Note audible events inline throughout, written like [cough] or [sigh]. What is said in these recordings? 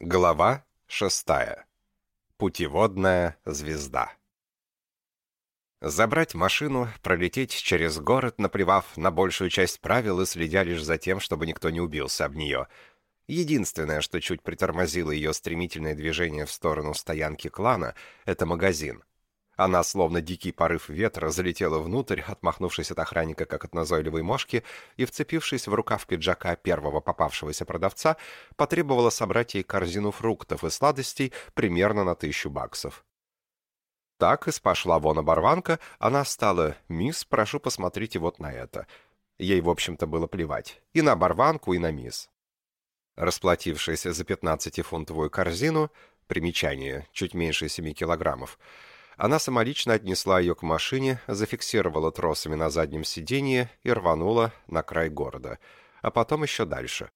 Глава шестая. Путеводная звезда. Забрать машину, пролететь через город, наплевав на большую часть правил и следя лишь за тем, чтобы никто не убился об нее. Единственное, что чуть притормозило ее стремительное движение в сторону стоянки клана, это магазин. Она, словно дикий порыв ветра, залетела внутрь, отмахнувшись от охранника, как от назойливой мошки, и, вцепившись в рукав пиджака первого попавшегося продавца, потребовала собрать ей корзину фруктов и сладостей примерно на тысячу баксов. Так и спошла вон оборванка, она стала «Мисс, прошу, посмотрите вот на это». Ей, в общем-то, было плевать. И на оборванку, и на мисс. Расплатившись за 15-фунтовую корзину, примечание, чуть меньше 7 килограммов, она самолично отнесла ее к машине, зафиксировала тросами на заднем сиденье и рванула на край города, а потом еще дальше.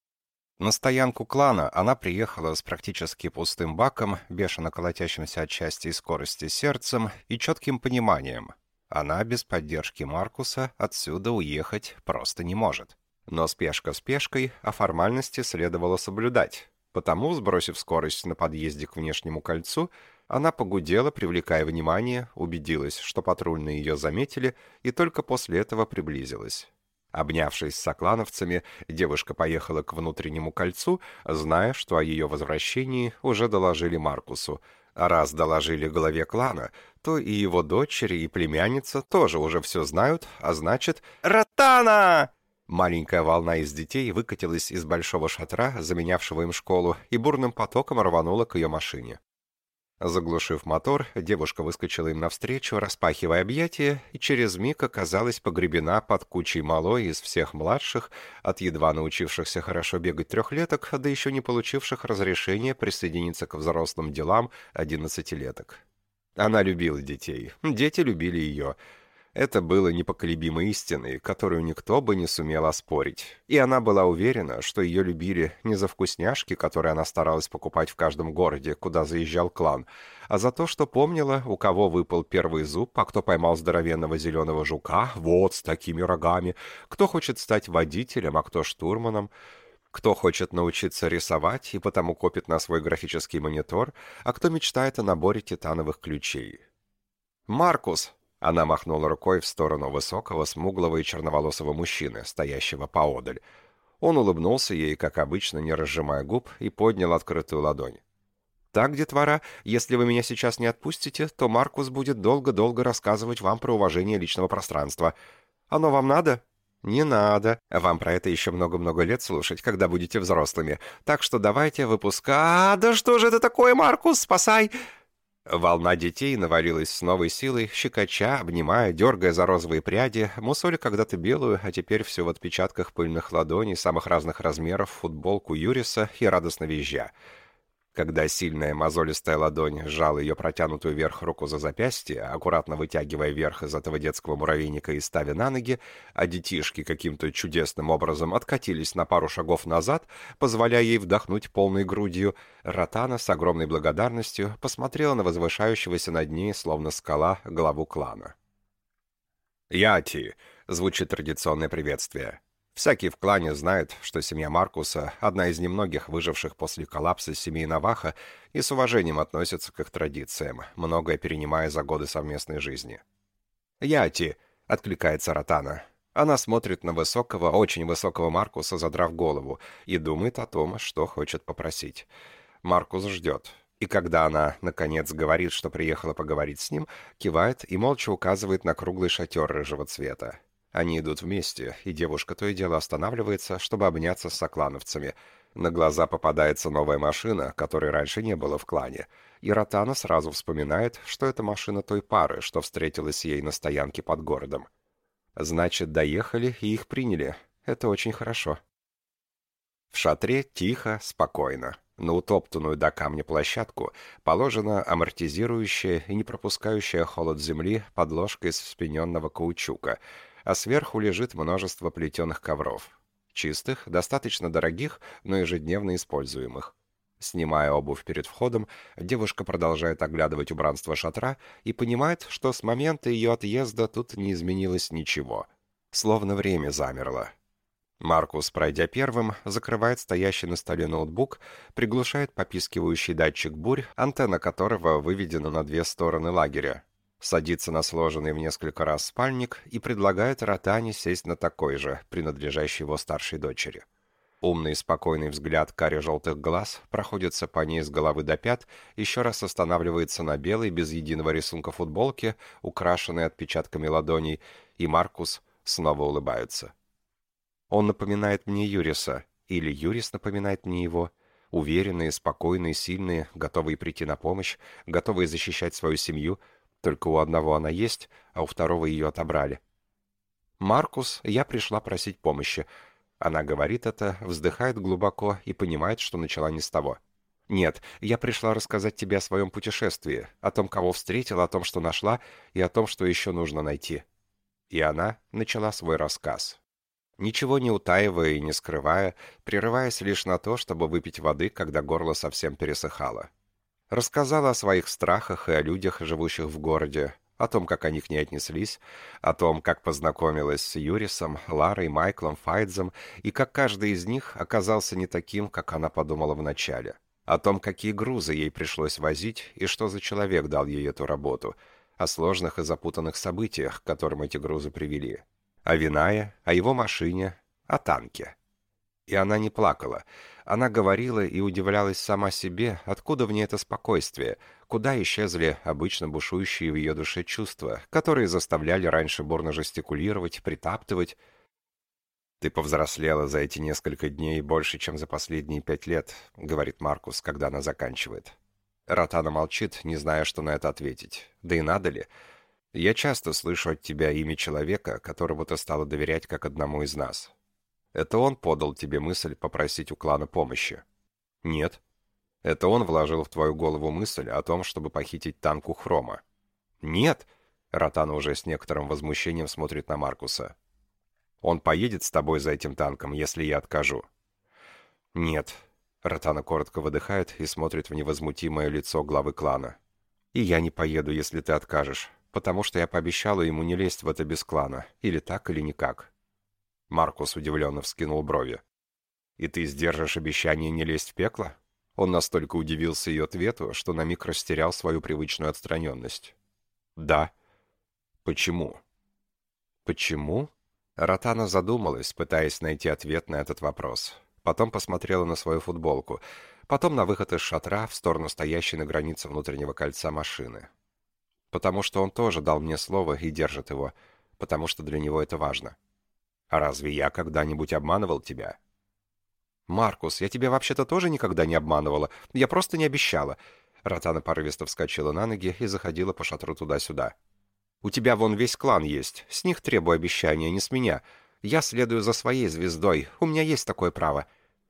На стоянку клана она приехала с практически пустым баком, бешено колотящимся от счастья и скорости сердцем и четким пониманием. Она без поддержки Маркуса отсюда уехать просто не может. Но спешка спешкой, а формальности следовало соблюдать. Потому, сбросив скорость на подъезде к внешнему кольцу, она погудела, привлекая внимание, убедилась, что патрульные ее заметили, и только после этого приблизилась. Обнявшись с соклановцами, девушка поехала к внутреннему кольцу, зная, что о ее возвращении уже доложили Маркусу. Раз доложили главе клана, то и его дочери и племянница тоже уже все знают, а значит «Ротана!» Маленькая волна из детей выкатилась из большого шатра, заменявшего им школу, и бурным потоком рванула к ее машине. Заглушив мотор, девушка выскочила им навстречу, распахивая объятия, и через миг оказалась погребена под кучей малой из всех младших, от едва научившихся хорошо бегать трехлеток, да еще не получивших разрешения присоединиться к взрослым делам одиннадцатилеток. Она любила детей, дети любили ее — это было непоколебимой истиной, которую никто бы не сумел оспорить. И она была уверена, что ее любили не за вкусняшки, которые она старалась покупать в каждом городе, куда заезжал клан, а за то, что помнила, у кого выпал первый зуб, а кто поймал здоровенного зеленого жука, вот с такими рогами, кто хочет стать водителем, а кто штурманом, кто хочет научиться рисовать и потому копит на свой графический монитор, а кто мечтает о наборе титановых ключей. «Маркус!» Она махнула рукой в сторону высокого, смуглого и черноволосого мужчины, стоящего поодаль. Он улыбнулся ей, как обычно, не разжимая губ, и поднял открытую ладонь. «Так, детвора, если вы меня сейчас не отпустите, то Маркус будет долго-долго рассказывать вам про уважение личного пространства. Оно вам надо?» «Не надо. Вам про это еще много-много лет слушать, когда будете взрослыми. Так что давайте выпуска... А, да что же это такое, Маркус? Спасай!» Волна детей навалилась с новой силой, щекоча, обнимая, дергая за розовые пряди, мусоли когда-то белую, а теперь все в отпечатках пыльных ладоней самых разных размеров, футболку Юриса и радостно визжа. Когда сильная мозолистая ладонь сжала ее протянутую вверх руку за запястье, аккуратно вытягивая вверх из этого детского муравейника и ставя на ноги, а детишки каким-то чудесным образом откатились на пару шагов назад, позволяя ей вдохнуть полной грудью, Ротана с огромной благодарностью посмотрела на возвышающегося над ней, словно скала, главу клана. «Яти!» — звучит традиционное приветствие. Всякий в клане знает, что семья Маркуса – одна из немногих выживших после коллапса семей Наваха и с уважением относится к их традициям, многое перенимая за годы совместной жизни. «Яти!» – откликается Ротана. Она смотрит на высокого, очень высокого Маркуса, задрав голову, и думает о том, что хочет попросить. Маркус ждет. И когда она, наконец, говорит, что приехала поговорить с ним, кивает и молча указывает на круглый шатер рыжего цвета. Они идут вместе, и девушка то и дело останавливается, чтобы обняться с соклановцами. На глаза попадается новая машина, которой раньше не было в клане. И Ротана сразу вспоминает, что это машина той пары, что встретилась ей на стоянке под городом. Значит, доехали и их приняли. Это очень хорошо. В шатре тихо, спокойно. На утоптанную до камня площадку положена амортизирующая и не пропускающая холод земли подложка из вспененного каучука — а сверху лежит множество плетеных ковров. Чистых, достаточно дорогих, но ежедневно используемых. Снимая обувь перед входом, девушка продолжает оглядывать убранство шатра и понимает, что с момента ее отъезда тут не изменилось ничего. Словно время замерло. Маркус, пройдя первым, закрывает стоящий на столе ноутбук, приглушает попискивающий датчик бурь, антенна которого выведена на две стороны лагеря, садится на сложенный в несколько раз спальник и предлагает Ротане сесть на такой же, принадлежащий его старшей дочери. Умный спокойный взгляд каре-желтых глаз проходится по ней с головы до пят, еще раз останавливается на белой, без единого рисунка футболке, украшенной отпечатками ладоней, и Маркус снова улыбается. Он напоминает мне Юриса, или Юрис напоминает мне его. Уверенные, спокойные, сильные, готовые прийти на помощь, готовые защищать свою семью. Только у одного она есть, а у второго ее отобрали. «Маркус, я пришла просить помощи». Она говорит это, вздыхает глубоко и понимает, что начала не с того. «Нет, я пришла рассказать тебе о своем путешествии, о том, кого встретила, о том, что нашла, и о том, что еще нужно найти». И она начала свой рассказ ничего не утаивая и не скрывая, прерываясь лишь на то, чтобы выпить воды, когда горло совсем пересыхало. Рассказала о своих страхах и о людях, живущих в городе, о том, как они к ней отнеслись, о том, как познакомилась с Юрисом, Ларой, Майклом, Файдзом, и как каждый из них оказался не таким, как она подумала вначале, о том, какие грузы ей пришлось возить и что за человек дал ей эту работу, о сложных и запутанных событиях, к которым эти грузы привели о Винае, о его машине, о танке. И она не плакала. Она говорила и удивлялась сама себе, откуда в ней это спокойствие, куда исчезли обычно бушующие в ее душе чувства, которые заставляли раньше бурно жестикулировать, притаптывать. «Ты повзрослела за эти несколько дней больше, чем за последние пять лет», — говорит Маркус, когда она заканчивает. Ротана молчит, не зная, что на это ответить. Да и надо ли? Я часто слышу от тебя имя человека, которому ты стала доверять как одному из нас. Это он подал тебе мысль попросить у клана помощи? Нет. Это он вложил в твою голову мысль о том, чтобы похитить танк у Хрома? Нет. Ротана уже с некоторым возмущением смотрит на Маркуса. Он поедет с тобой за этим танком, если я откажу? Нет. Ротана коротко выдыхает и смотрит в невозмутимое лицо главы клана. И я не поеду, если ты откажешь потому что я пообещала ему не лезть в это без клана, или так, или никак». Маркус удивленно вскинул брови. «И ты сдержишь обещание не лезть в пекло?» Он настолько удивился ее ответу, что на миг растерял свою привычную отстраненность. «Да». «Почему?» «Почему?» Ротана задумалась, пытаясь найти ответ на этот вопрос. Потом посмотрела на свою футболку. Потом на выход из шатра в сторону стоящей на границе внутреннего кольца машины потому что он тоже дал мне слово и держит его, потому что для него это важно. А разве я когда-нибудь обманывал тебя? Маркус, я тебя вообще-то тоже никогда не обманывала, я просто не обещала. Ротана порывисто вскочила на ноги и заходила по шатру туда-сюда. У тебя вон весь клан есть, с них требую обещания, не с меня. Я следую за своей звездой, у меня есть такое право.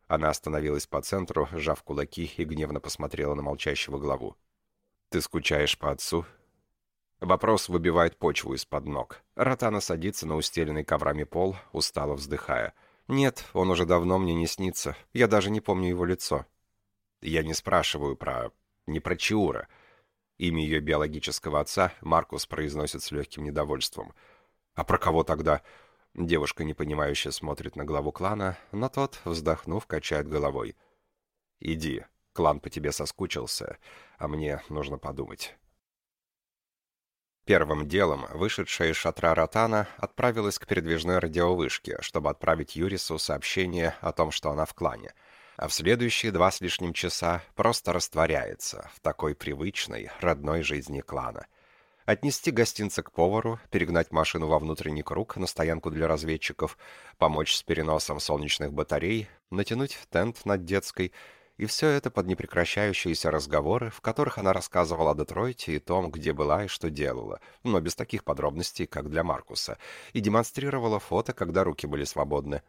Она остановилась по центру, сжав кулаки и гневно посмотрела на молчащего главу. «Ты скучаешь по отцу?» Вопрос выбивает почву из-под ног. Ротана садится на устеленный коврами пол, устало вздыхая. «Нет, он уже давно мне не снится. Я даже не помню его лицо». Я не спрашиваю про... не про Чиура. Имя ее биологического отца Маркус произносит с легким недовольством. «А про кого тогда?» Девушка, непонимающе, смотрит на главу клана, но тот, вздохнув, качает головой. «Иди, клан по тебе соскучился, а мне нужно подумать». Первым делом вышедшая из шатра Ротана отправилась к передвижной радиовышке, чтобы отправить Юрису сообщение о том, что она в клане, а в следующие два с лишним часа просто растворяется в такой привычной, родной жизни клана. Отнести гостинцы к повару, перегнать машину во внутренний круг на стоянку для разведчиков, помочь с переносом солнечных батарей, натянуть тент над детской – и все это под непрекращающиеся разговоры, в которых она рассказывала о Детройте и том, где была и что делала, но без таких подробностей, как для Маркуса, и демонстрировала фото, когда руки были свободны.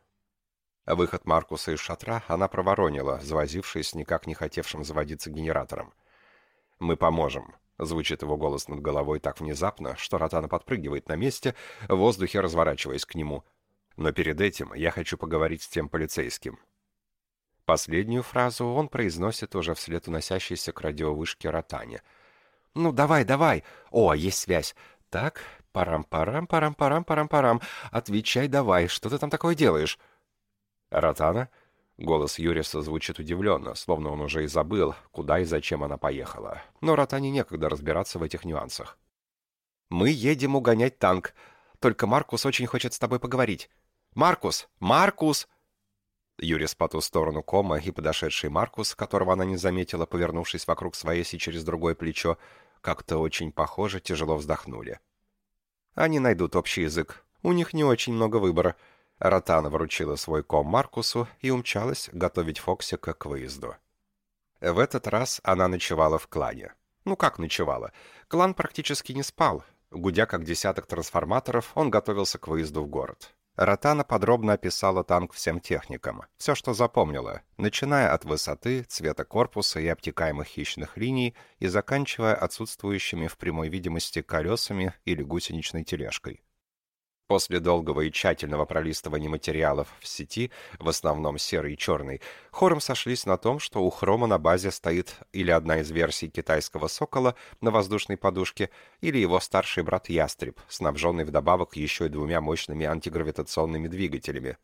Выход Маркуса из шатра она проворонила, завозившись никак не хотевшим заводиться генератором. «Мы поможем», — звучит его голос над головой так внезапно, что Ротана подпрыгивает на месте, в воздухе разворачиваясь к нему. «Но перед этим я хочу поговорить с тем полицейским. Последнюю фразу он произносит уже вслед уносящейся к радиовышке Ротане. «Ну, давай, давай! О, есть связь! Так, парам-парам, парам-парам, парам-парам. Отвечай давай, что ты там такое делаешь?» «Ротана?» Голос Юриса звучит удивленно, словно он уже и забыл, куда и зачем она поехала. Но Ротане некогда разбираться в этих нюансах. «Мы едем угонять танк. Только Маркус очень хочет с тобой поговорить. Маркус! Маркус!» Юрис по ту сторону кома и подошедший Маркус, которого она не заметила, повернувшись вокруг своей оси через другое плечо, как-то очень похоже, тяжело вздохнули. Они найдут общий язык. У них не очень много выбора. Ротана вручила свой ком Маркусу и умчалась готовить Фоксика к выезду. В этот раз она ночевала в клане. Ну как ночевала? Клан практически не спал. Гудя как десяток трансформаторов, он готовился к выезду в город. Ротана подробно описала танк всем техникам. Все, что запомнила, начиная от высоты, цвета корпуса и обтекаемых хищных линий и заканчивая отсутствующими в прямой видимости колесами или гусеничной тележкой. После долгого и тщательного пролистывания материалов в сети, в основном серый и черный, хором сошлись на том, что у Хрома на базе стоит или одна из версий китайского «Сокола» на воздушной подушке, или его старший брат «Ястреб», снабженный вдобавок еще и двумя мощными антигравитационными двигателями.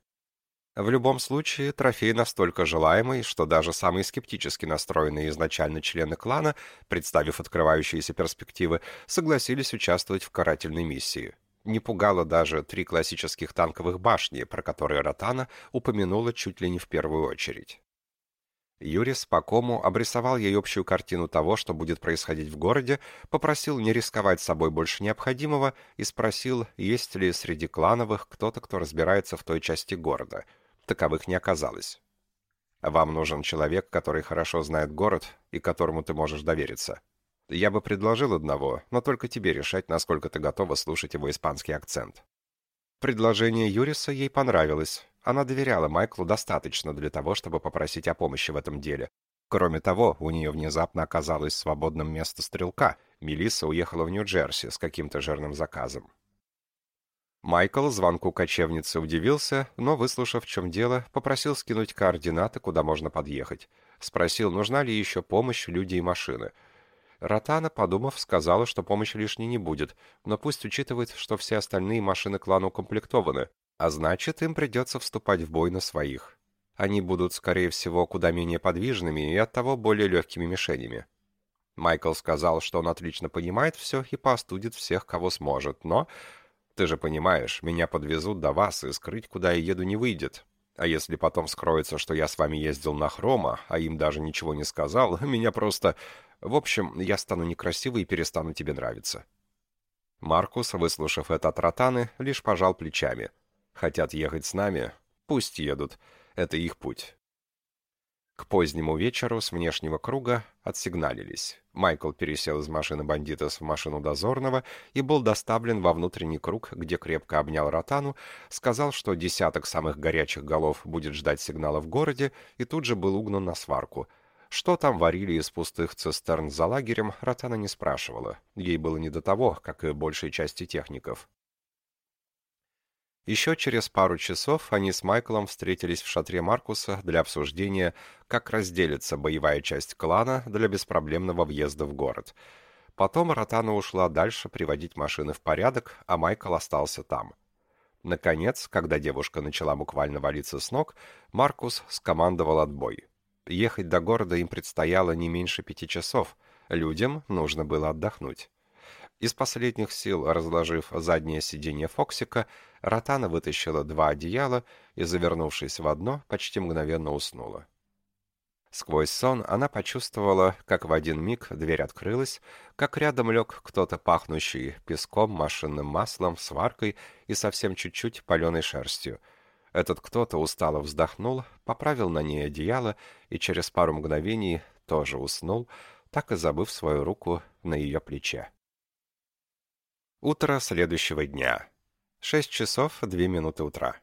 В любом случае, трофей настолько желаемый, что даже самые скептически настроенные изначально члены клана, представив открывающиеся перспективы, согласились участвовать в карательной миссии – не пугало даже три классических танковых башни, про которые Ротана упомянула чуть ли не в первую очередь. Юрис по кому обрисовал ей общую картину того, что будет происходить в городе, попросил не рисковать собой больше необходимого и спросил, есть ли среди клановых кто-то, кто разбирается в той части города. Таковых не оказалось. «Вам нужен человек, который хорошо знает город и которому ты можешь довериться», я бы предложил одного, но только тебе решать, насколько ты готова слушать его испанский акцент. Предложение Юриса ей понравилось. Она доверяла Майклу достаточно для того, чтобы попросить о помощи в этом деле. Кроме того, у нее внезапно оказалось свободным место стрелка. Мелисса уехала в Нью-Джерси с каким-то жирным заказом. Майкл звонку кочевницы удивился, но, выслушав, в чем дело, попросил скинуть координаты, куда можно подъехать. Спросил, нужна ли еще помощь, люди и машины — Ротана, подумав, сказала, что помощи лишней не будет, но пусть учитывает, что все остальные машины клана укомплектованы, а значит, им придется вступать в бой на своих. Они будут, скорее всего, куда менее подвижными и оттого более легкими мишенями. Майкл сказал, что он отлично понимает все и поостудит всех, кого сможет, но... Ты же понимаешь, меня подвезут до вас, и скрыть, куда я еду, не выйдет. А если потом скроется, что я с вами ездил на Хрома, а им даже ничего не сказал, [laughs] меня просто... В общем, я стану некрасивой и перестану тебе нравиться». Маркус, выслушав это от Ротаны, лишь пожал плечами. «Хотят ехать с нами? Пусть едут. Это их путь». К позднему вечеру с внешнего круга отсигналились. Майкл пересел из машины бандитов в машину дозорного и был доставлен во внутренний круг, где крепко обнял Ротану, сказал, что десяток самых горячих голов будет ждать сигнала в городе, и тут же был угнан на сварку — что там варили из пустых цистерн за лагерем, Ротана не спрашивала. Ей было не до того, как и большей части техников. Еще через пару часов они с Майклом встретились в шатре Маркуса для обсуждения, как разделится боевая часть клана для беспроблемного въезда в город. Потом Ротана ушла дальше приводить машины в порядок, а Майкл остался там. Наконец, когда девушка начала буквально валиться с ног, Маркус скомандовал отбой. Ехать до города им предстояло не меньше пяти часов. Людям нужно было отдохнуть. Из последних сил, разложив заднее сиденье Фоксика, Ротана вытащила два одеяла и, завернувшись в одно, почти мгновенно уснула. Сквозь сон она почувствовала, как в один миг дверь открылась, как рядом лег кто-то пахнущий песком, машинным маслом, сваркой и совсем чуть-чуть паленой шерстью — этот кто-то устало вздохнул, поправил на ней одеяло и через пару мгновений тоже уснул, так и забыв свою руку на ее плече. Утро следующего дня. Шесть часов две минуты утра.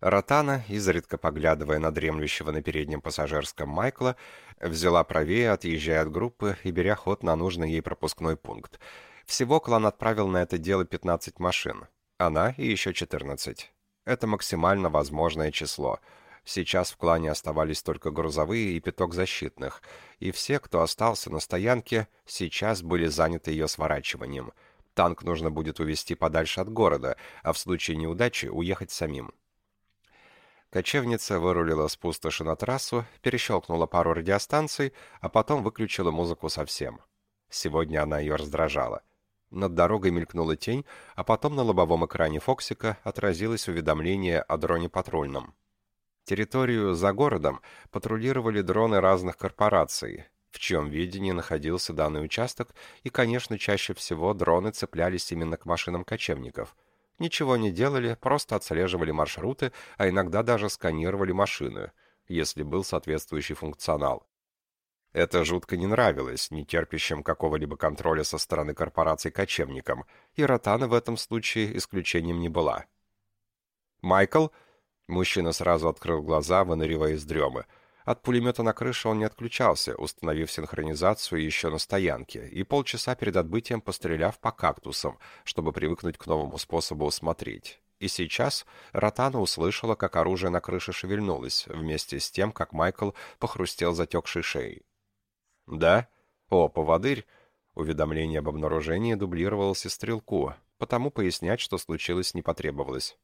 Ротана, изредка поглядывая на дремлющего на переднем пассажирском Майкла, взяла правее, отъезжая от группы и беря ход на нужный ей пропускной пункт. Всего клан отправил на это дело 15 машин. Она и еще 14. Это максимально возможное число. Сейчас в клане оставались только грузовые и пяток защитных, и все, кто остался на стоянке, сейчас были заняты ее сворачиванием. Танк нужно будет увезти подальше от города, а в случае неудачи уехать самим. Кочевница вырулила с пустоши на трассу, перещелкнула пару радиостанций, а потом выключила музыку совсем. Сегодня она ее раздражала. Над дорогой мелькнула тень, а потом на лобовом экране Фоксика отразилось уведомление о дроне патрульном. Территорию за городом патрулировали дроны разных корпораций, в чьем видении находился данный участок, и, конечно, чаще всего дроны цеплялись именно к машинам кочевников. Ничего не делали, просто отслеживали маршруты, а иногда даже сканировали машины, если был соответствующий функционал. Это жутко не нравилось, не терпящим какого-либо контроля со стороны корпораций кочевникам, и Ротана в этом случае исключением не была. «Майкл?» Мужчина сразу открыл глаза, выныривая из дремы. От пулемета на крыше он не отключался, установив синхронизацию еще на стоянке, и полчаса перед отбытием постреляв по кактусам, чтобы привыкнуть к новому способу смотреть. И сейчас Ротана услышала, как оружие на крыше шевельнулось, вместе с тем, как Майкл похрустел затекшей шеей. «Да? О, поводырь!» Уведомление об обнаружении дублировалось и стрелку, потому пояснять, что случилось, не потребовалось.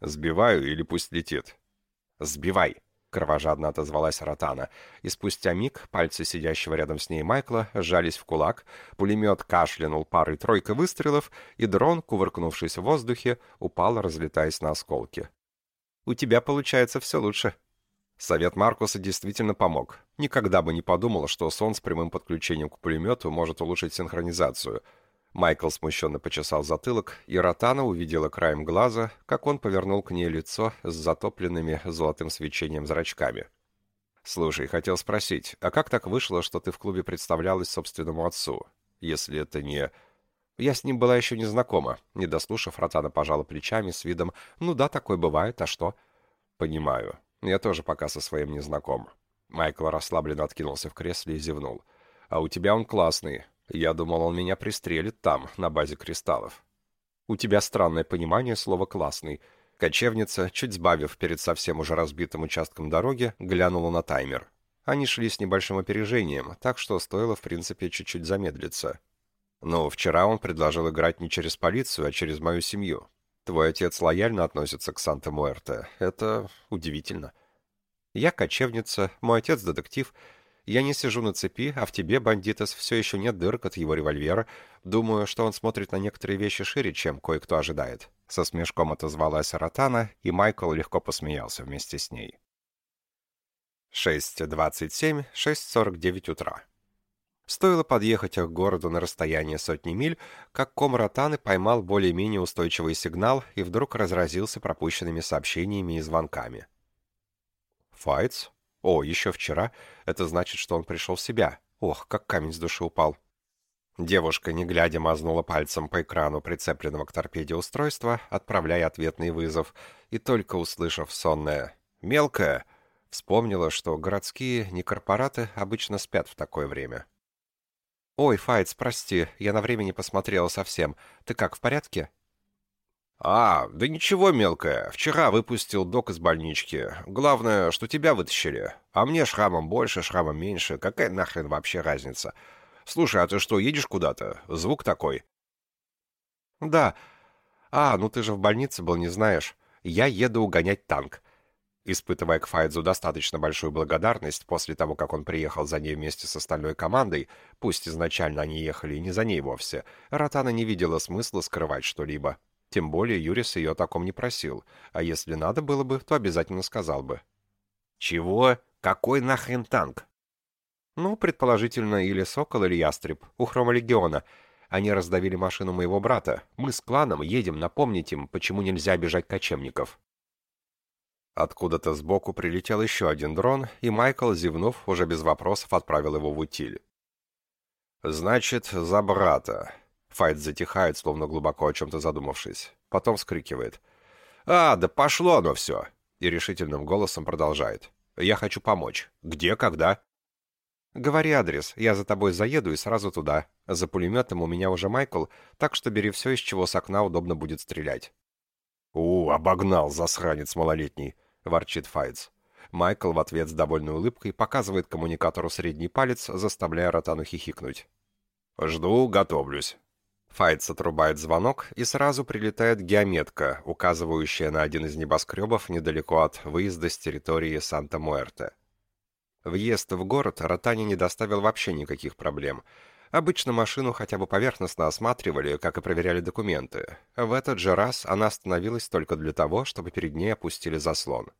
«Сбиваю или пусть летит?» «Сбивай!» — кровожадно отозвалась Ротана, и спустя миг пальцы сидящего рядом с ней Майкла сжались в кулак, пулемет кашлянул парой-тройкой выстрелов, и дрон, кувыркнувшись в воздухе, упал, разлетаясь на осколки. «У тебя получается все лучше», Совет Маркуса действительно помог. Никогда бы не подумал, что сон с прямым подключением к пулемету может улучшить синхронизацию. Майкл смущенно почесал затылок, и Ротана увидела краем глаза, как он повернул к ней лицо с затопленными золотым свечением зрачками. «Слушай, хотел спросить, а как так вышло, что ты в клубе представлялась собственному отцу? Если это не...» Я с ним была еще не знакома. Не дослушав, Ротана пожала плечами с видом «Ну да, такое бывает, а что?» «Понимаю. Я тоже пока со своим не знаком». Майкл расслабленно откинулся в кресле и зевнул. «А у тебя он классный. Я думал, он меня пристрелит там, на базе кристаллов». «У тебя странное понимание слова «классный». Кочевница, чуть сбавив перед совсем уже разбитым участком дороги, глянула на таймер. Они шли с небольшим опережением, так что стоило, в принципе, чуть-чуть замедлиться. Но вчера он предложил играть не через полицию, а через мою семью. Твой отец лояльно относится к Санта-Муэрте. Это удивительно. Я кочевница, мой отец детектив. Я не сижу на цепи, а в тебе, бандитос, все еще нет дырок от его револьвера. Думаю, что он смотрит на некоторые вещи шире, чем кое-кто ожидает. Со смешком отозвалась Ротана, и Майкл легко посмеялся вместе с ней. 6.27, 6.49 утра. Стоило подъехать к городу на расстояние сотни миль, как ком Ротаны поймал более-менее устойчивый сигнал и вдруг разразился пропущенными сообщениями и звонками. «Файтс? О, еще вчера. Это значит, что он пришел в себя. Ох, как камень с души упал». Девушка, не глядя, мазнула пальцем по экрану прицепленного к торпеде устройства, отправляя ответный вызов, и только услышав сонное «мелкое», вспомнила, что городские некорпораты обычно спят в такое время. «Ой, Файтс, прости, я на время не посмотрела совсем. Ты как, в порядке?» «А, да ничего, мелкая. Вчера выпустил док из больнички. Главное, что тебя вытащили. А мне шрамом больше, шрамом меньше. Какая нахрен вообще разница? Слушай, а ты что, едешь куда-то? Звук такой». «Да. А, ну ты же в больнице был, не знаешь. Я еду угонять танк. Испытывая к Файдзу достаточно большую благодарность после того, как он приехал за ней вместе с остальной командой, пусть изначально они ехали не за ней вовсе, Ротана не видела смысла скрывать что-либо. Тем более Юрис ее о таком не просил, а если надо было бы, то обязательно сказал бы. «Чего? Какой нахрен танк?» «Ну, предположительно, или Сокол, или Ястреб, у Хрома Легиона. Они раздавили машину моего брата. Мы с кланом едем напомнить им, почему нельзя обижать кочевников». Откуда-то сбоку прилетел еще один дрон, и Майкл, зевнув, уже без вопросов отправил его в утиль. «Значит, за брата». Файт затихает, словно глубоко о чем-то задумавшись. Потом вскрикивает. «А, да пошло оно все!» И решительным голосом продолжает. «Я хочу помочь. Где, когда?» «Говори адрес, я за тобой заеду и сразу туда. За пулеметом у меня уже Майкл, так что бери все, из чего с окна удобно будет стрелять». «У, обогнал, засранец малолетний!» — ворчит Файдс. Майкл в ответ с довольной улыбкой показывает коммуникатору средний палец, заставляя Ротану хихикнуть. «Жду, готовлюсь». Файтс отрубает звонок, и сразу прилетает геометка, указывающая на один из небоскребов недалеко от выезда с территории Санта-Муэрте. Въезд в город Ротани не доставил вообще никаких проблем. Обычно машину хотя бы поверхностно осматривали, как и проверяли документы. В этот же раз она остановилась только для того, чтобы перед ней опустили заслон.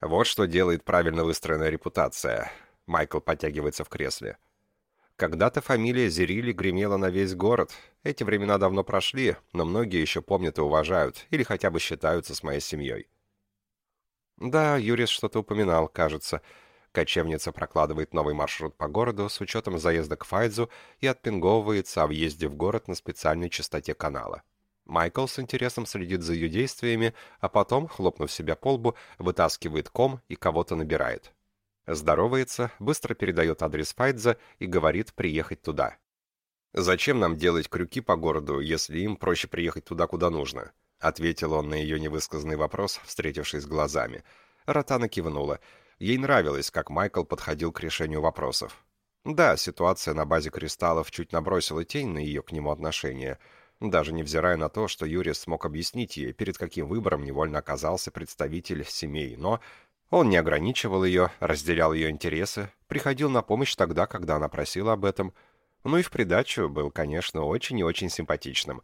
Вот что делает правильно выстроенная репутация. Майкл подтягивается в кресле. Когда-то фамилия Зерили гремела на весь город. Эти времена давно прошли, но многие еще помнят и уважают, или хотя бы считаются с моей семьей. Да, Юрис что-то упоминал, кажется. Кочевница прокладывает новый маршрут по городу с учетом заезда к Файдзу и отпинговывается о въезде в город на специальной частоте канала. Майкл с интересом следит за ее действиями, а потом, хлопнув себя по лбу, вытаскивает ком и кого-то набирает. Здоровается, быстро передает адрес Файдза и говорит приехать туда. «Зачем нам делать крюки по городу, если им проще приехать туда, куда нужно?» Ответил он на ее невысказанный вопрос, встретившись глазами. Ротана кивнула. Ей нравилось, как Майкл подходил к решению вопросов. Да, ситуация на базе кристаллов чуть набросила тень на ее к нему отношения, даже невзирая на то, что Юрис смог объяснить ей, перед каким выбором невольно оказался представитель семей, но он не ограничивал ее, разделял ее интересы, приходил на помощь тогда, когда она просила об этом. Ну и в придачу был, конечно, очень и очень симпатичным.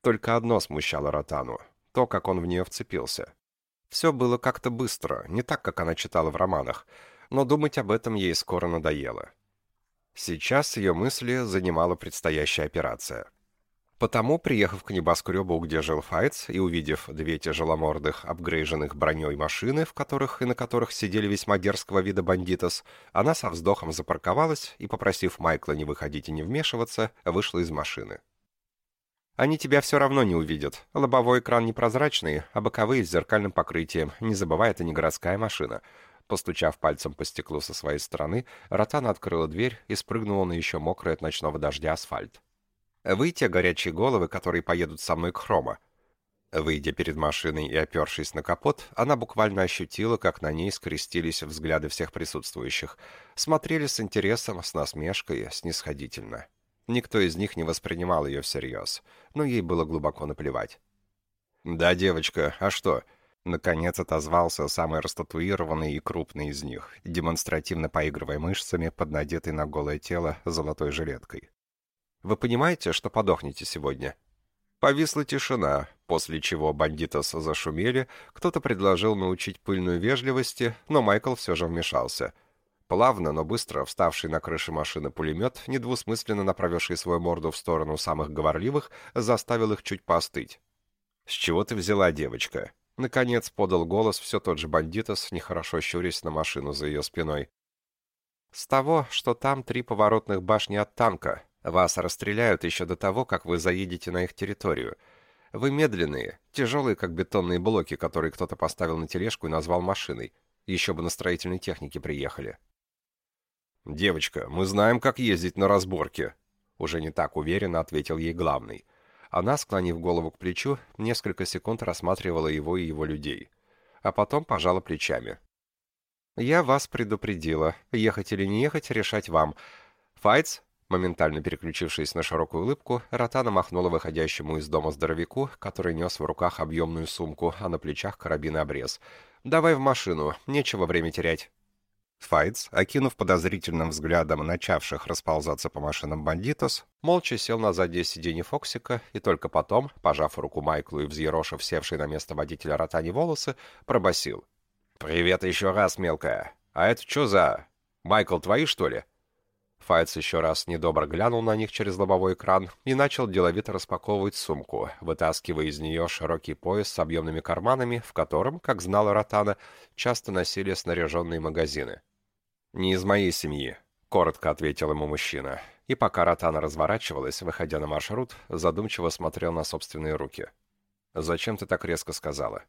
Только одно смущало Ротану — то, как он в нее вцепился. Все было как-то быстро, не так, как она читала в романах, но думать об этом ей скоро надоело. Сейчас ее мысли занимала предстоящая операция — Потому, приехав к небоскребу, где жил Файтс, и увидев две тяжеломордых, обгрейженных броней машины, в которых и на которых сидели весьма дерзкого вида бандитос, она со вздохом запарковалась и, попросив Майкла не выходить и не вмешиваться, вышла из машины. «Они тебя все равно не увидят. Лобовой экран непрозрачный, а боковые с зеркальным покрытием. Не забывай, это не городская машина». Постучав пальцем по стеклу со своей стороны, Ротана открыла дверь и спрыгнула на еще мокрый от ночного дождя асфальт. Вы те горячие головы, которые поедут со мной к Хрома». Выйдя перед машиной и опершись на капот, она буквально ощутила, как на ней скрестились взгляды всех присутствующих. Смотрели с интересом, с насмешкой, снисходительно. Никто из них не воспринимал ее всерьез, но ей было глубоко наплевать. «Да, девочка, а что?» Наконец отозвался самый растатуированный и крупный из них, демонстративно поигрывая мышцами под надетой на голое тело золотой жилеткой. Вы понимаете, что подохнете сегодня?» Повисла тишина, после чего бандитос зашумели, кто-то предложил научить пыльную вежливости, но Майкл все же вмешался. Плавно, но быстро вставший на крыше машины пулемет, недвусмысленно направивший свою морду в сторону самых говорливых, заставил их чуть поостыть. «С чего ты взяла, девочка?» Наконец подал голос все тот же бандитос, нехорошо щурясь на машину за ее спиной. «С того, что там три поворотных башни от танка», вас расстреляют еще до того, как вы заедете на их территорию. Вы медленные, тяжелые, как бетонные блоки, которые кто-то поставил на тележку и назвал машиной. Еще бы на строительной технике приехали. «Девочка, мы знаем, как ездить на разборке», — уже не так уверенно ответил ей главный. Она, склонив голову к плечу, несколько секунд рассматривала его и его людей. А потом пожала плечами. «Я вас предупредила. Ехать или не ехать, решать вам. Файтс, Моментально переключившись на широкую улыбку, Ротана махнула выходящему из дома здоровяку, который нес в руках объемную сумку, а на плечах карабин обрез. «Давай в машину, нечего время терять». Файтс, окинув подозрительным взглядом начавших расползаться по машинам бандитос, молча сел на заднее сиденье Фоксика и только потом, пожав руку Майклу и взъерошив севший на место водителя Ротани волосы, пробасил: «Привет еще раз, мелкая. А это что за... Майкл, твои, что ли?» Файтс еще раз недобро глянул на них через лобовой экран и начал деловито распаковывать сумку, вытаскивая из нее широкий пояс с объемными карманами, в котором, как знала Ротана, часто носили снаряженные магазины. «Не из моей семьи», — коротко ответил ему мужчина. И пока Ротана разворачивалась, выходя на маршрут, задумчиво смотрел на собственные руки. «Зачем ты так резко сказала?»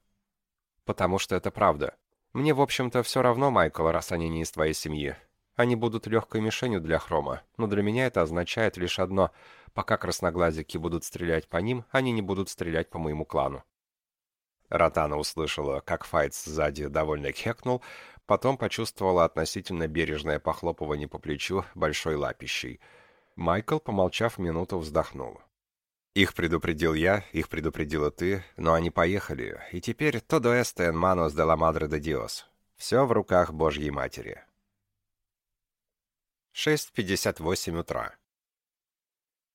«Потому что это правда. Мне, в общем-то, все равно, Майкл, раз они не из твоей семьи. Они будут легкой мишенью для Хрома, но для меня это означает лишь одно. Пока красноглазики будут стрелять по ним, они не будут стрелять по моему клану. Ротана услышала, как Файтс сзади довольно хекнул, потом почувствовала относительно бережное похлопывание по плечу большой лапищей. Майкл, помолчав минуту, вздохнул. Их предупредил я, их предупредила ты, но они поехали, и теперь todo esto en manos de la madre Dios. Все в руках Божьей Матери. 6.58 утра.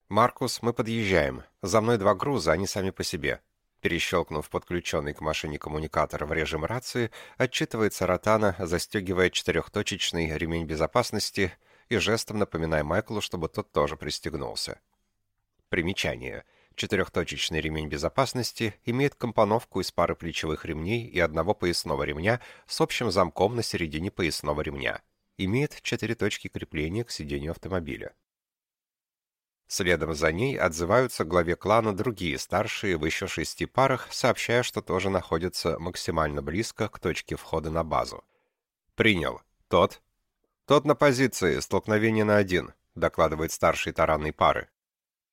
«Маркус, мы подъезжаем. За мной два груза, они сами по себе». Перещелкнув подключенный к машине коммуникатор в режим рации, отчитывается Ротана, застегивая четырехточечный ремень безопасности и жестом напоминая Майклу, чтобы тот тоже пристегнулся. Примечание. Четырехточечный ремень безопасности имеет компоновку из пары плечевых ремней и одного поясного ремня с общим замком на середине поясного ремня. Имеет четыре точки крепления к сиденью автомобиля. Следом за ней отзываются главе клана другие старшие в еще шести парах, сообщая, что тоже находятся максимально близко к точке входа на базу. «Принял. Тот?» «Тот на позиции. Столкновение на один», — докладывает старший таранной пары.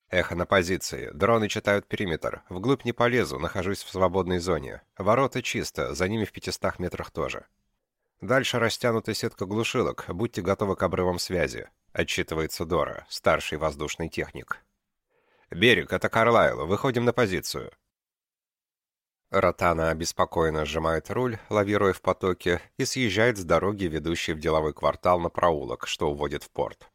Эхо на позиции. Дроны читают периметр. Вглубь не полезу, нахожусь в свободной зоне. Ворота чисто, за ними в 500 метрах тоже. Дальше растянута сетка глушилок, будьте готовы к обрывам связи. Отчитывается Дора, старший воздушный техник. «Берег, это Карлайл, выходим на позицию». Ротана обеспокоенно сжимает руль, лавируя в потоке, и съезжает с дороги, ведущей в деловой квартал на проулок, что уводит в порт.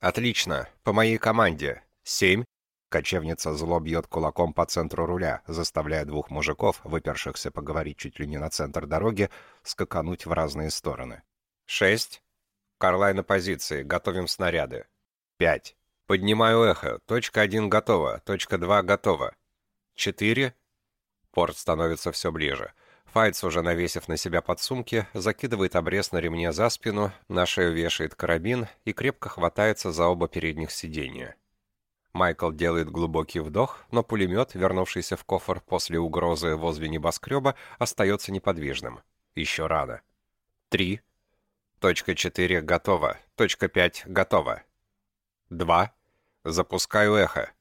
«Отлично, по моей команде. «Семь!» Кочевница зло бьет кулаком по центру руля, заставляя двух мужиков, выпершихся поговорить чуть ли не на центр дороги, скакануть в разные стороны. «Шесть!» «Карлай на позиции, готовим снаряды». «Пять!» «Поднимаю эхо, точка один готова, точка два готова». «Четыре?» Порт становится все ближе. Файтс, уже навесив на себя подсумки, закидывает обрез на ремне за спину, на шею вешает карабин и крепко хватается за оба передних сиденья. Майкл делает глубокий вдох, но пулемет, вернувшийся в кофр после угрозы возле небоскреба, остается неподвижным. Еще рано. Три. Точка четыре готова. Точка пять готова. Два. Запускаю эхо.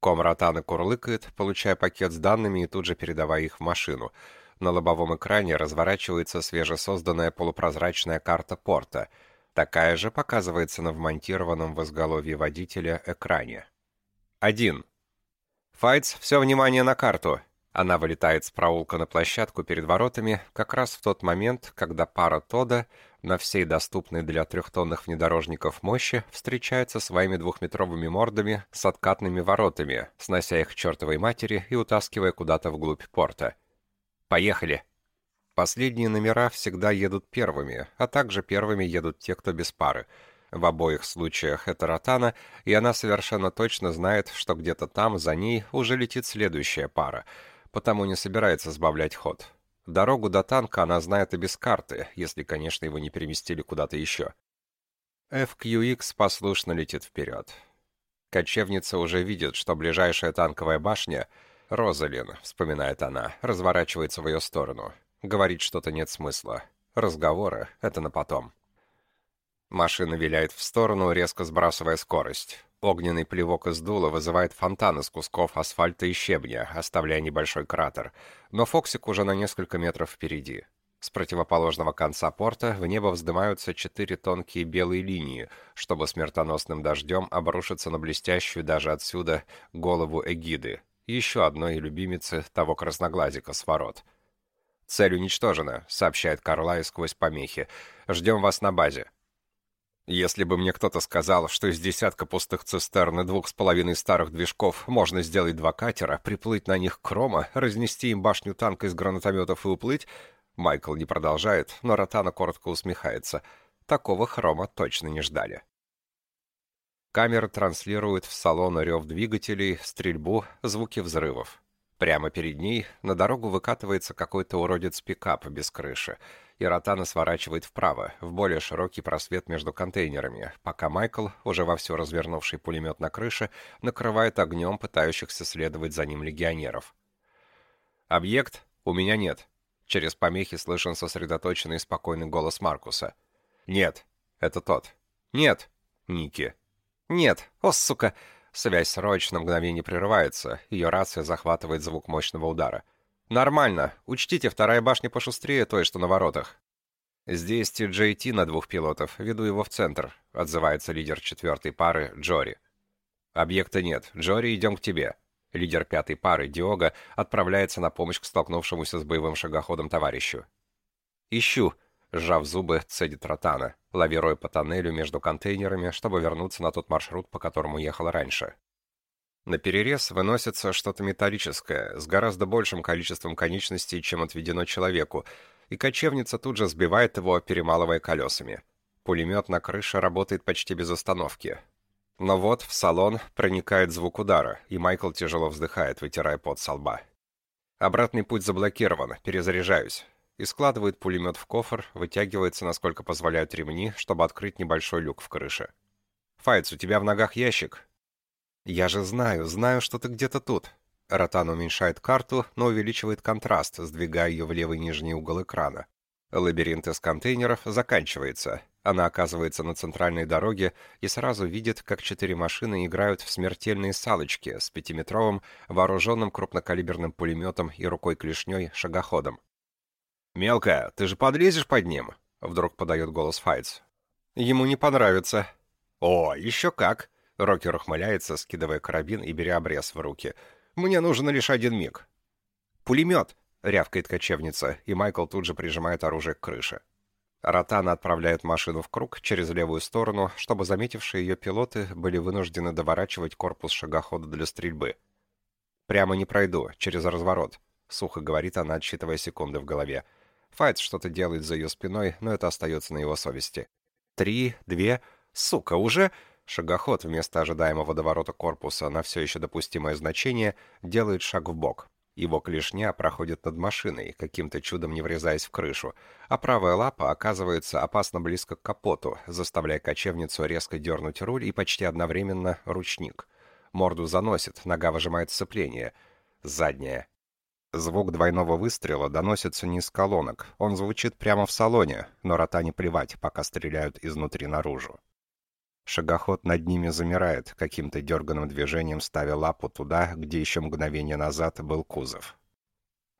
Ком Ротана курлыкает, получая пакет с данными и тут же передавая их в машину. На лобовом экране разворачивается свежесозданная полупрозрачная карта порта. Такая же показывается на вмонтированном в изголовье водителя экране. Один. Файтс, все внимание на карту. Она вылетает с проулка на площадку перед воротами как раз в тот момент, когда пара Тода на всей доступной для трехтонных внедорожников мощи встречается своими двухметровыми мордами с откатными воротами, снося их к чертовой матери и утаскивая куда-то вглубь порта. «Поехали!» Последние номера всегда едут первыми, а также первыми едут те, кто без пары — в обоих случаях это Ротана, и она совершенно точно знает, что где-то там, за ней, уже летит следующая пара, потому не собирается сбавлять ход. Дорогу до танка она знает и без карты, если, конечно, его не переместили куда-то еще. FQX послушно летит вперед. Кочевница уже видит, что ближайшая танковая башня — Розалин, вспоминает она, разворачивается в ее сторону. Говорить что-то нет смысла. Разговоры — это на потом. Машина виляет в сторону, резко сбрасывая скорость. Огненный плевок из дула вызывает фонтан из кусков асфальта и щебня, оставляя небольшой кратер. Но Фоксик уже на несколько метров впереди. С противоположного конца порта в небо вздымаются четыре тонкие белые линии, чтобы смертоносным дождем обрушиться на блестящую даже отсюда голову эгиды, еще одной любимицы того красноглазика с ворот. «Цель уничтожена», — сообщает Карлай сквозь помехи. «Ждем вас на базе». Если бы мне кто-то сказал, что из десятка пустых цистерн и двух с половиной старых движков можно сделать два катера, приплыть на них к Крома, разнести им башню танка из гранатометов и уплыть, Майкл не продолжает, но Ротана коротко усмехается. Такого хрома точно не ждали. Камера транслирует в салон рев двигателей, стрельбу, звуки взрывов. Прямо перед ней на дорогу выкатывается какой-то уродец пикап без крыши — и Ротана сворачивает вправо, в более широкий просвет между контейнерами, пока Майкл, уже вовсю развернувший пулемет на крыше, накрывает огнем пытающихся следовать за ним легионеров. «Объект? У меня нет». Через помехи слышен сосредоточенный спокойный голос Маркуса. «Нет, это тот». «Нет». Ники. «Нет. О, сука!» Связь срочно мгновение прерывается, ее рация захватывает звук мощного удара. «Нормально. Учтите, вторая башня пошустрее той, что на воротах». «Здесь TJT на двух пилотов. Веду его в центр», — отзывается лидер четвертой пары Джори. «Объекта нет. Джори, идем к тебе». Лидер пятой пары, Диога, отправляется на помощь к столкнувшемуся с боевым шагоходом товарищу. «Ищу», — сжав зубы, цедит Ротана, лавируя по тоннелю между контейнерами, чтобы вернуться на тот маршрут, по которому ехала раньше. На перерез выносится что-то металлическое, с гораздо большим количеством конечностей, чем отведено человеку, и кочевница тут же сбивает его, перемалывая колесами. Пулемет на крыше работает почти без остановки. Но вот в салон проникает звук удара, и Майкл тяжело вздыхает, вытирая пот со лба. Обратный путь заблокирован, перезаряжаюсь. И складывает пулемет в кофр, вытягивается, насколько позволяют ремни, чтобы открыть небольшой люк в крыше. «Файц, у тебя в ногах ящик?» «Я же знаю, знаю, что ты где-то тут». Ротан уменьшает карту, но увеличивает контраст, сдвигая ее в левый нижний угол экрана. Лабиринт из контейнеров заканчивается. Она оказывается на центральной дороге и сразу видит, как четыре машины играют в смертельные салочки с пятиметровым, вооруженным крупнокалиберным пулеметом и рукой-клешней шагоходом. «Мелкая, ты же подлезешь под ним?» — вдруг подает голос Файтс. «Ему не понравится». «О, еще как!» Рокер ухмыляется, скидывая карабин и беря обрез в руки. «Мне нужен лишь один миг». «Пулемет!» — рявкает кочевница, и Майкл тут же прижимает оружие к крыше. Ротана отправляет машину в круг через левую сторону, чтобы заметившие ее пилоты были вынуждены доворачивать корпус шагохода для стрельбы. «Прямо не пройду, через разворот», — сухо говорит она, отсчитывая секунды в голове. Файт что-то делает за ее спиной, но это остается на его совести. «Три, две... Сука, уже...» Шагоход вместо ожидаемого водоворота корпуса на все еще допустимое значение делает шаг в бок. Его клешня проходит над машиной, каким-то чудом не врезаясь в крышу, а правая лапа оказывается опасно близко к капоту, заставляя кочевницу резко дернуть руль и почти одновременно ручник. Морду заносит, нога выжимает сцепление. Задняя. Звук двойного выстрела доносится не из колонок, он звучит прямо в салоне, но рота не плевать, пока стреляют изнутри наружу. Шагоход над ними замирает, каким-то дерганным движением ставя лапу туда, где еще мгновение назад был кузов.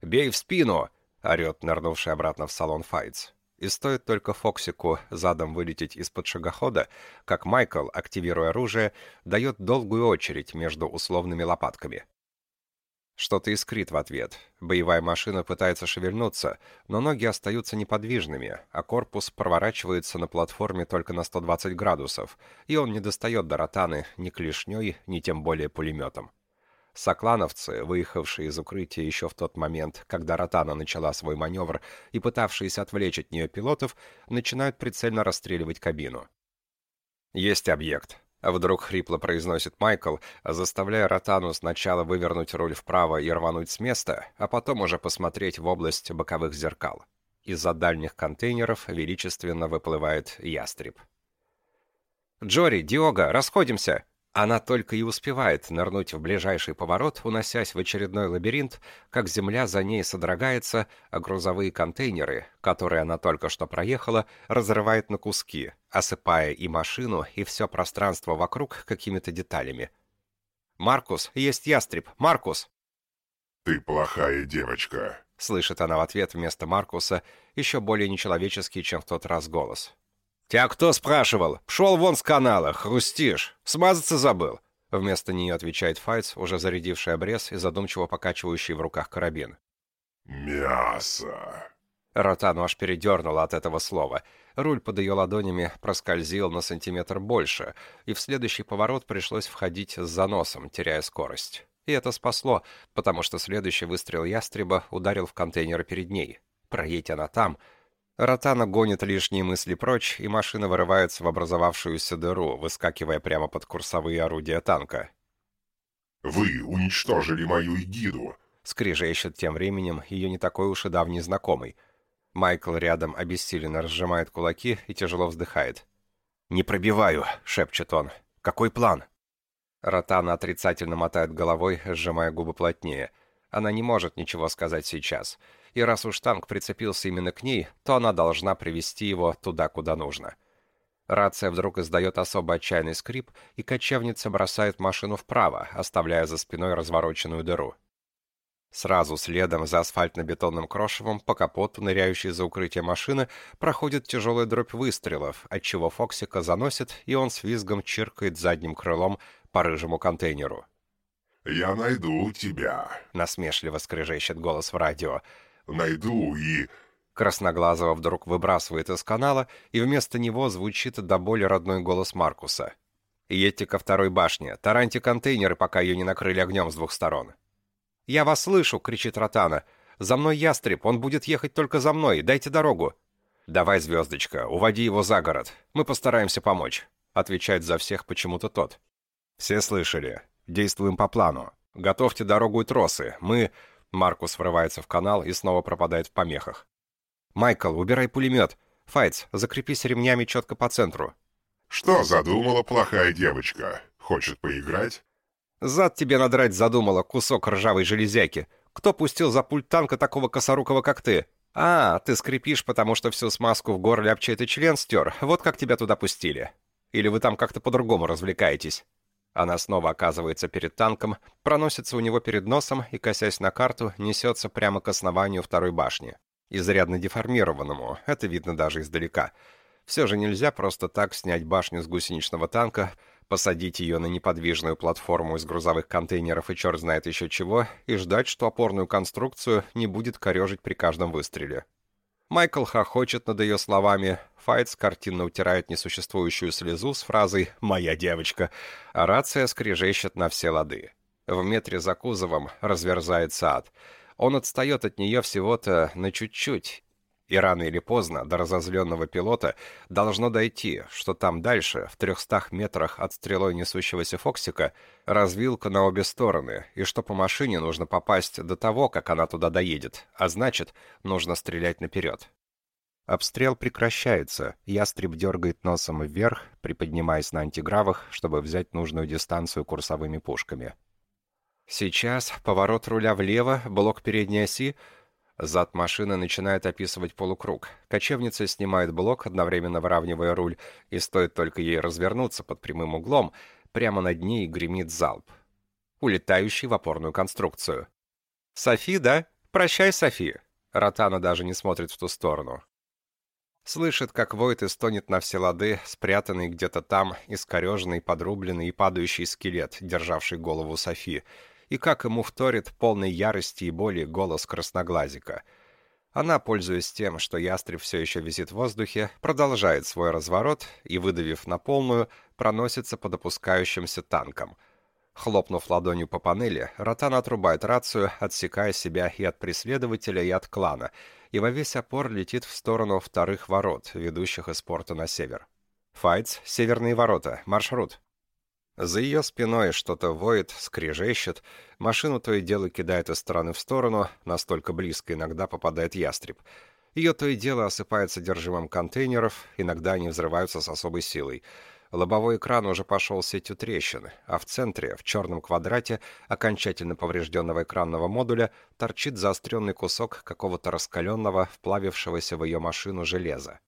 «Бей в спину!» — орет нырнувший обратно в салон Файтс. И стоит только Фоксику задом вылететь из-под шагохода, как Майкл, активируя оружие, дает долгую очередь между условными лопатками. Что-то искрит в ответ. Боевая машина пытается шевельнуться, но ноги остаются неподвижными, а корпус проворачивается на платформе только на 120 градусов, и он не достает до ротаны ни клешней, ни тем более пулеметом. Соклановцы, выехавшие из укрытия еще в тот момент, когда Ротана начала свой маневр и пытавшиеся отвлечь от нее пилотов, начинают прицельно расстреливать кабину. Есть объект. Вдруг хрипло произносит Майкл, заставляя Ротану сначала вывернуть руль вправо и рвануть с места, а потом уже посмотреть в область боковых зеркал. Из-за дальних контейнеров величественно выплывает ястреб. «Джори, Диога, расходимся!» Она только и успевает нырнуть в ближайший поворот, уносясь в очередной лабиринт, как земля за ней содрогается, а грузовые контейнеры, которые она только что проехала, разрывает на куски, осыпая и машину, и все пространство вокруг какими-то деталями. «Маркус, есть ястреб! Маркус!» «Ты плохая девочка», — слышит она в ответ вместо Маркуса, еще более нечеловеческий, чем в тот раз голос. «Тебя кто спрашивал? Пшел вон с канала, хрустишь. Смазаться забыл». Вместо нее отвечает Файц, уже зарядивший обрез и задумчиво покачивающий в руках карабин. «Мясо!» Ротану аж передернуло от этого слова. Руль под ее ладонями проскользил на сантиметр больше, и в следующий поворот пришлось входить с заносом, теряя скорость. И это спасло, потому что следующий выстрел ястреба ударил в контейнер перед ней. Проедь она там, Ротана гонит лишние мысли прочь, и машина вырывается в образовавшуюся дыру, выскакивая прямо под курсовые орудия танка. «Вы уничтожили мою эгиду!» Скрижещет тем временем ее не такой уж и давний знакомый. Майкл рядом обессиленно разжимает кулаки и тяжело вздыхает. «Не пробиваю», — шепчет он. «Какой план?» Ротана отрицательно мотает головой, сжимая губы плотнее. Она не может ничего сказать сейчас и раз уж танк прицепился именно к ней, то она должна привести его туда, куда нужно. Рация вдруг издает особо отчаянный скрип, и кочевница бросает машину вправо, оставляя за спиной развороченную дыру. Сразу следом за асфальтно-бетонным крошевом по капоту, ныряющей за укрытие машины, проходит тяжелая дробь выстрелов, отчего Фоксика заносит, и он с визгом чиркает задним крылом по рыжему контейнеру. Я найду тебя. Насмешливо скрежещет голос в радио. Найду и... Красноглазого вдруг выбрасывает из канала, и вместо него звучит до боли родной голос Маркуса. «Едьте ко второй башне, тараньте контейнеры, пока ее не накрыли огнем с двух сторон». «Я вас слышу!» — кричит Ротана. «За мной ястреб, он будет ехать только за мной, дайте дорогу!» «Давай, звездочка, уводи его за город, мы постараемся помочь», — отвечает за всех почему-то тот. «Все слышали. Действуем по плану. Готовьте дорогу и тросы. Мы...» Маркус врывается в канал и снова пропадает в помехах. «Майкл, убирай пулемет. Файтс, закрепись ремнями четко по центру». Что задумала плохая девочка? Хочет поиграть? «Зад тебе надрать задумала, кусок ржавой железяки. Кто пустил за пульт танка такого косорукого, как ты? А, ты скрипишь, потому что всю смазку в горле об чей-то член стер. Вот как тебя туда пустили. Или вы там как-то по-другому развлекаетесь?» Она снова оказывается перед танком, проносится у него перед носом и, косясь на карту, несется прямо к основанию второй башни. Изрядно деформированному, это видно даже издалека. Все же нельзя просто так снять башню с гусеничного танка, посадить ее на неподвижную платформу из грузовых контейнеров и черт знает еще чего, и ждать, что опорную конструкцию не будет корежить при каждом выстреле. Майкл хохочет над ее словами, Файтс картинно утирает несуществующую слезу с фразой «Моя девочка», а рация скрежещет на все лады. В метре за кузовом разверзается ад. Он отстает от нее всего-то на чуть-чуть, и рано или поздно до разозленного пилота должно дойти, что там дальше, в трехстах метрах от стрелой несущегося Фоксика, развилка на обе стороны, и что по машине нужно попасть до того, как она туда доедет, а значит, нужно стрелять наперед. Обстрел прекращается, ястреб дергает носом вверх, приподнимаясь на антигравах, чтобы взять нужную дистанцию курсовыми пушками. Сейчас поворот руля влево, блок передней оси — Зад машины начинает описывать полукруг. Кочевница снимает блок, одновременно выравнивая руль, и стоит только ей развернуться под прямым углом, прямо над ней гремит залп. Улетающий в опорную конструкцию. «Софи, да? Прощай, Софи!» Ротана даже не смотрит в ту сторону. Слышит, как воет и стонет на все лады, спрятанный где-то там, искореженный, подрубленный и падающий скелет, державший голову Софи — и как ему вторит полной ярости и боли голос красноглазика. Она, пользуясь тем, что ястреб все еще висит в воздухе, продолжает свой разворот и, выдавив на полную, проносится под опускающимся танком. Хлопнув ладонью по панели, Ротан отрубает рацию, отсекая себя и от преследователя, и от клана, и во весь опор летит в сторону вторых ворот, ведущих из порта на север. «Файтс, северные ворота, маршрут!» За ее спиной что-то воет, скрежещет, машину то и дело кидает из стороны в сторону, настолько близко иногда попадает ястреб. Ее то и дело осыпает содержимым контейнеров, иногда они взрываются с особой силой. Лобовой экран уже пошел сетью трещин, а в центре, в черном квадрате окончательно поврежденного экранного модуля, торчит заостренный кусок какого-то раскаленного, вплавившегося в ее машину железа.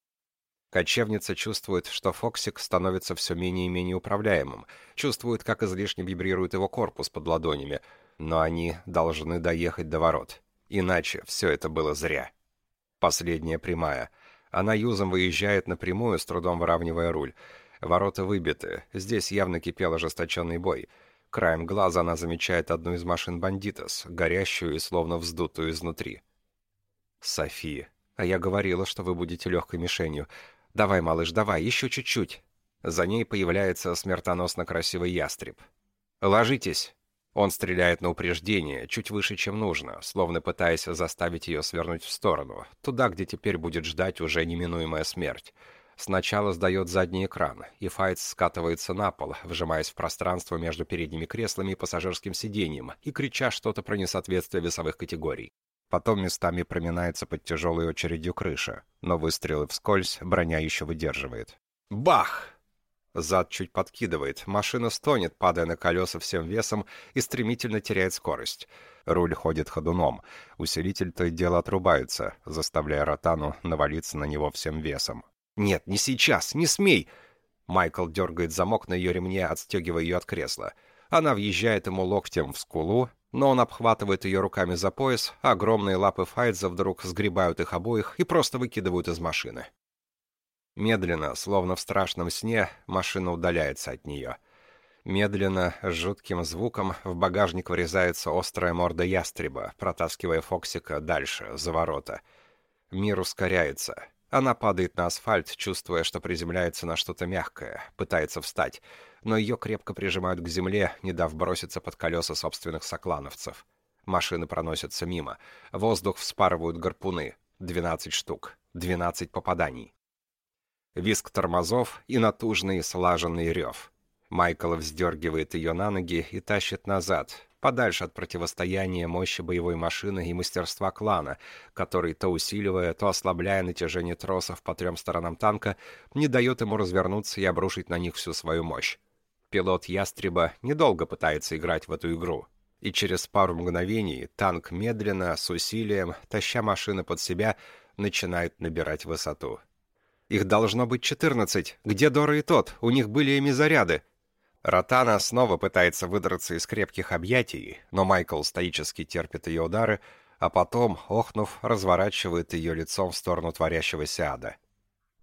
Кочевница чувствует, что Фоксик становится все менее и менее управляемым, чувствует, как излишне вибрирует его корпус под ладонями, но они должны доехать до ворот. Иначе все это было зря. Последняя прямая. Она юзом выезжает напрямую, с трудом выравнивая руль. Ворота выбиты. Здесь явно кипел ожесточенный бой. Краем глаза она замечает одну из машин бандитос, горящую и словно вздутую изнутри. «Софи, а я говорила, что вы будете легкой мишенью. «Давай, малыш, давай, еще чуть-чуть». За ней появляется смертоносно красивый ястреб. «Ложитесь!» Он стреляет на упреждение, чуть выше, чем нужно, словно пытаясь заставить ее свернуть в сторону, туда, где теперь будет ждать уже неминуемая смерть. Сначала сдает задний экран, и Файтс скатывается на пол, вжимаясь в пространство между передними креслами и пассажирским сиденьем, и крича что-то про несоответствие весовых категорий. Потом местами проминается под тяжелой очередью крыша, но выстрелы вскользь броня еще выдерживает. Бах! Зад чуть подкидывает, машина стонет, падая на колеса всем весом и стремительно теряет скорость. Руль ходит ходуном. Усилитель то и дело отрубается, заставляя Ротану навалиться на него всем весом. «Нет, не сейчас! Не смей!» Майкл дергает замок на ее ремне, отстегивая ее от кресла. Она въезжает ему локтем в скулу, но он обхватывает ее руками за пояс, а огромные лапы Файдза вдруг сгребают их обоих и просто выкидывают из машины. Медленно, словно в страшном сне, машина удаляется от нее. Медленно, с жутким звуком, в багажник врезается острая морда ястреба, протаскивая Фоксика дальше, за ворота. Мир ускоряется. Она падает на асфальт, чувствуя, что приземляется на что-то мягкое, пытается встать, но ее крепко прижимают к земле, не дав броситься под колеса собственных соклановцев. Машины проносятся мимо. Воздух вспарывают гарпуны. 12 штук. 12 попаданий. Виск тормозов и натужный слаженный рев. Майкл вздергивает ее на ноги и тащит назад, подальше от противостояния мощи боевой машины и мастерства клана, который, то усиливая, то ослабляя натяжение тросов по трем сторонам танка, не дает ему развернуться и обрушить на них всю свою мощь. Пилот «Ястреба» недолго пытается играть в эту игру, и через пару мгновений танк медленно, с усилием, таща машины под себя, начинает набирать высоту. «Их должно быть четырнадцать. Где Дора и тот? У них были ими заряды!» Ротана снова пытается выдраться из крепких объятий, но Майкл стоически терпит ее удары, а потом, охнув, разворачивает ее лицом в сторону творящегося ада.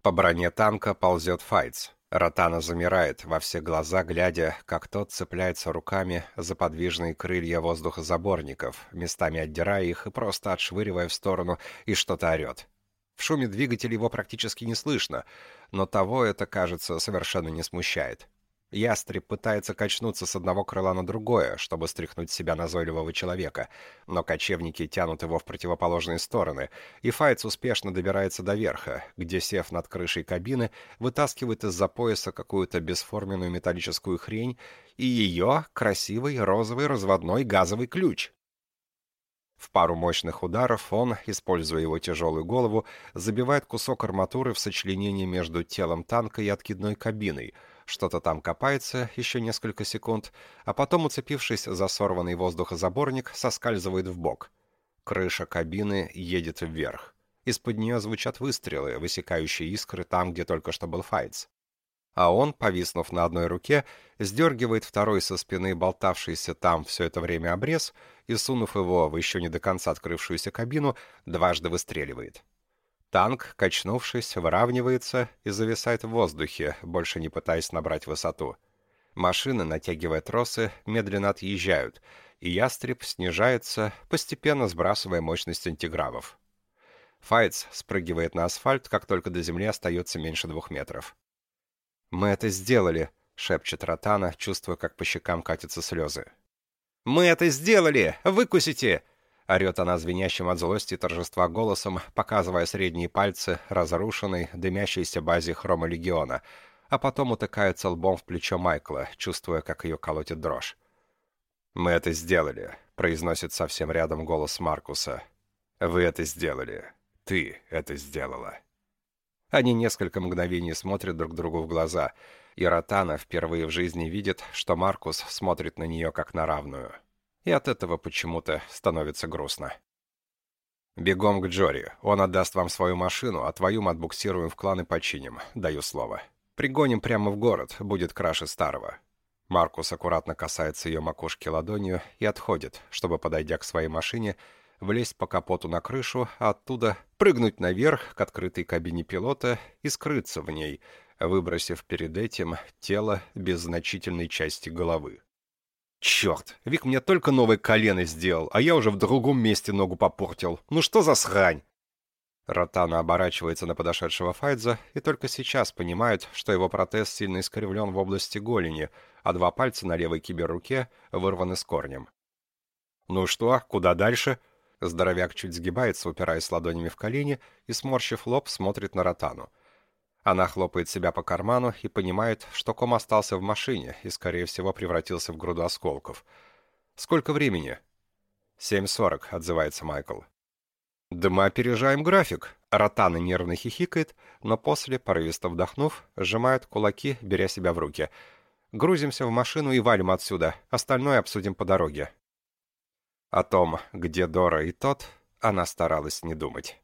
По броне танка ползет Файтс. Ротана замирает, во все глаза глядя, как тот цепляется руками за подвижные крылья воздухозаборников, местами отдирая их и просто отшвыривая в сторону, и что-то орет. В шуме двигателя его практически не слышно, но того это, кажется, совершенно не смущает. Ястреб пытается качнуться с одного крыла на другое, чтобы стряхнуть с себя назойливого человека, но кочевники тянут его в противоположные стороны, и Файц успешно добирается до верха, где, сев над крышей кабины, вытаскивает из-за пояса какую-то бесформенную металлическую хрень и ее красивый розовый разводной газовый ключ. В пару мощных ударов он, используя его тяжелую голову, забивает кусок арматуры в сочленении между телом танка и откидной кабиной — что-то там копается еще несколько секунд, а потом, уцепившись за сорванный воздухозаборник, соскальзывает в бок. Крыша кабины едет вверх. Из-под нее звучат выстрелы, высекающие искры там, где только что был Файтс. А он, повиснув на одной руке, сдергивает второй со спины болтавшийся там все это время обрез и, сунув его в еще не до конца открывшуюся кабину, дважды выстреливает. Танк, качнувшись, выравнивается и зависает в воздухе, больше не пытаясь набрать высоту. Машины, натягивая тросы, медленно отъезжают, и ястреб снижается, постепенно сбрасывая мощность антигравов. Файтс спрыгивает на асфальт, как только до земли остается меньше двух метров. «Мы это сделали», — шепчет Ротана, чувствуя, как по щекам катятся слезы. «Мы это сделали! Выкусите!» — орет она звенящим от злости торжества голосом, показывая средние пальцы разрушенной, дымящейся базе хрома легиона, а потом утыкается лбом в плечо Майкла, чувствуя, как ее колотит дрожь. «Мы это сделали», — произносит совсем рядом голос Маркуса. «Вы это сделали. Ты это сделала». Они несколько мгновений смотрят друг другу в глаза, и Ротана впервые в жизни видит, что Маркус смотрит на нее как на равную и от этого почему-то становится грустно. «Бегом к Джори. Он отдаст вам свою машину, а твою мы отбуксируем в клан и починим, даю слово. Пригоним прямо в город, будет краше старого». Маркус аккуратно касается ее макушки ладонью и отходит, чтобы, подойдя к своей машине, влезть по капоту на крышу, а оттуда прыгнуть наверх к открытой кабине пилота и скрыться в ней, выбросив перед этим тело без значительной части головы. Черт, Вик мне только новое колено сделал, а я уже в другом месте ногу попортил. Ну что за срань? Ротана оборачивается на подошедшего Файдза и только сейчас понимает, что его протез сильно искривлен в области голени, а два пальца на левой киберруке вырваны с корнем. «Ну что, куда дальше?» Здоровяк чуть сгибается, упираясь ладонями в колени, и, сморщив лоб, смотрит на Ротану. Она хлопает себя по карману и понимает, что ком остался в машине и, скорее всего, превратился в груду осколков. «Сколько времени?» «Семь сорок», — отзывается Майкл. «Да мы опережаем график», — Ротана нервно хихикает, но после, порывисто вдохнув, сжимает кулаки, беря себя в руки. «Грузимся в машину и валим отсюда, остальное обсудим по дороге». О том, где Дора и тот, она старалась не думать.